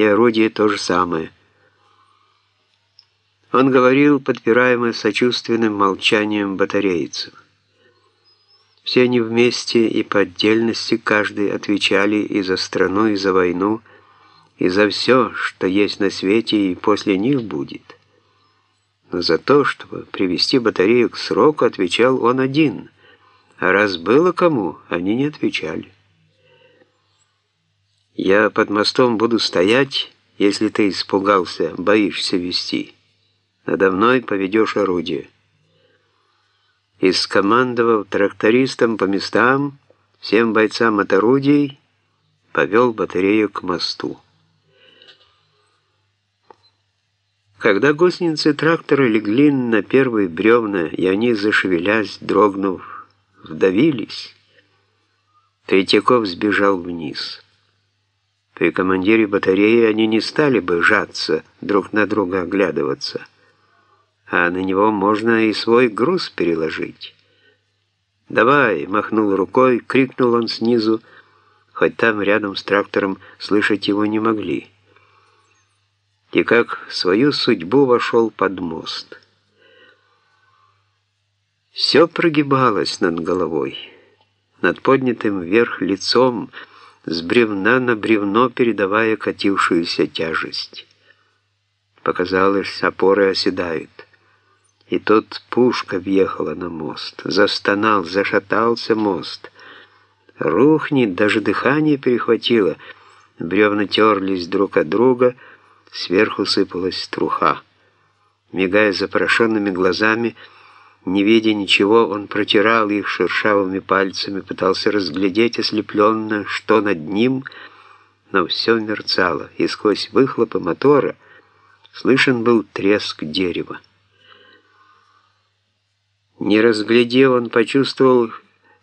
и орудие то же самое. Он говорил, подпираемый сочувственным молчанием батарейцев. Все они вместе и по отдельности каждый отвечали и за страну, и за войну, и за все, что есть на свете и после них будет. Но за то, чтобы привести батарею к сроку, отвечал он один, а раз было кому, они не отвечали. «Я под мостом буду стоять, если ты испугался, боишься вести. Надо мной поведешь орудие» и скомандовав трактористам по местам, всем бойцам от орудий, повел батарею к мосту. Когда гусеницы трактора легли на первые бревна, и они, зашевелясь, дрогнув, вдавились, Третьяков сбежал вниз. При командире батареи они не стали бы жаться, друг на друга оглядываться а на него можно и свой груз переложить. «Давай!» — махнул рукой, крикнул он снизу, хоть там рядом с трактором слышать его не могли. И как в свою судьбу вошел под мост. Все прогибалось над головой, над поднятым вверх лицом, с бревна на бревно передавая катившуюся тяжесть. Показалось, опоры оседают. И тут пушка въехала на мост. Застонал, зашатался мост. Рухнет, даже дыхание перехватило. Бревна терлись друг от друга, сверху сыпалась труха. Мигая запрошенными глазами, не видя ничего, он протирал их шершавыми пальцами, пытался разглядеть ослепленно, что над ним, но все мерцало, и сквозь выхлопы мотора слышен был треск дерева. Не разглядев, он почувствовал,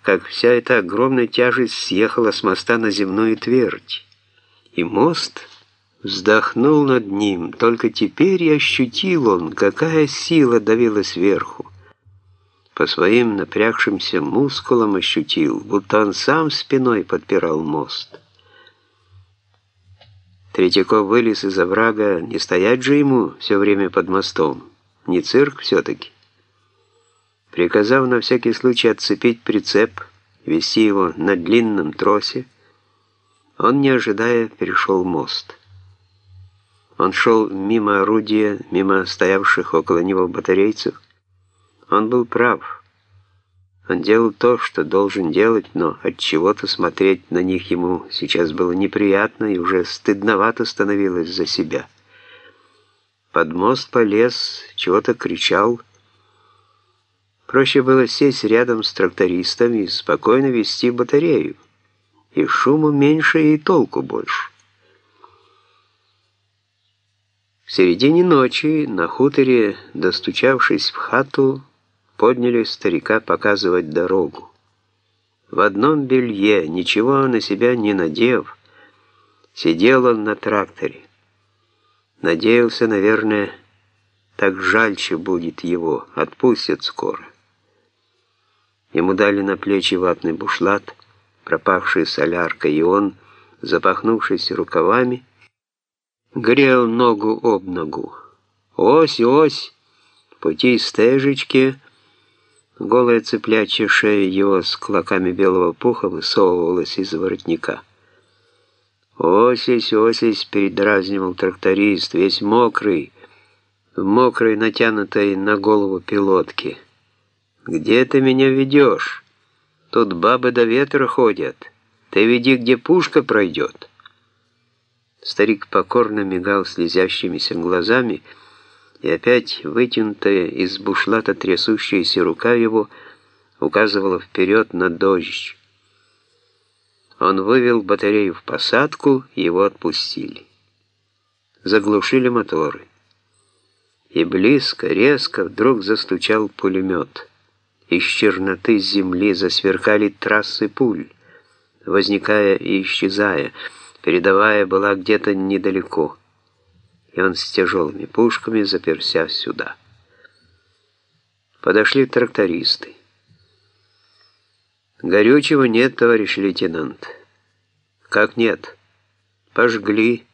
как вся эта огромная тяжесть съехала с моста на земную твердь. И мост вздохнул над ним, только теперь и ощутил он, какая сила давила сверху. По своим напрягшимся мускулам ощутил, будто он сам спиной подпирал мост. Третьяков вылез из оврага, не стоять же ему все время под мостом, не цирк все-таки. Приказав на всякий случай отцепить прицеп, вести его на длинном тросе, он, не ожидая, перешел мост. Он шел мимо орудия, мимо стоявших около него батарейцев. Он был прав. Он делал то, что должен делать, но от чего-то смотреть на них ему сейчас было неприятно и уже стыдновато становилось за себя. Под мост полез, чего-то кричал, Проще было сесть рядом с трактористом и спокойно вести батарею. И шуму меньше, и толку больше. В середине ночи на хуторе, достучавшись в хату, подняли старика показывать дорогу. В одном белье, ничего на себя не надев, сидел он на тракторе. Надеялся, наверное, так жальче будет его, отпустят скоро. Ему дали на плечи ватный бушлат, пропавший соляркой, и он, запахнувшись рукавами, грел ногу об ногу. «Ось, ось! Пути стежечки!» Голая цыплячья шея его с клоками белого пуха высовывалась из воротника. «Осись, осись!» — передразнивал тракторист, весь мокрый, в мокрой, натянутой на голову пилотке. «Где ты меня ведешь? Тут бабы до ветра ходят. Ты веди, где пушка пройдет». Старик покорно мигал слезящимися глазами, и опять вытянутая из бушлата трясущаяся рука его указывала вперед на дождь. Он вывел батарею в посадку, его отпустили. Заглушили моторы. И близко, резко вдруг застучал пулемет. Из черноты земли засверкали трассы пуль, возникая и исчезая, передавая была где-то недалеко. И он с тяжелыми пушками заперся сюда. Подошли трактористы. «Горючего нет, товарищ лейтенант». «Как нет?» «Пожгли».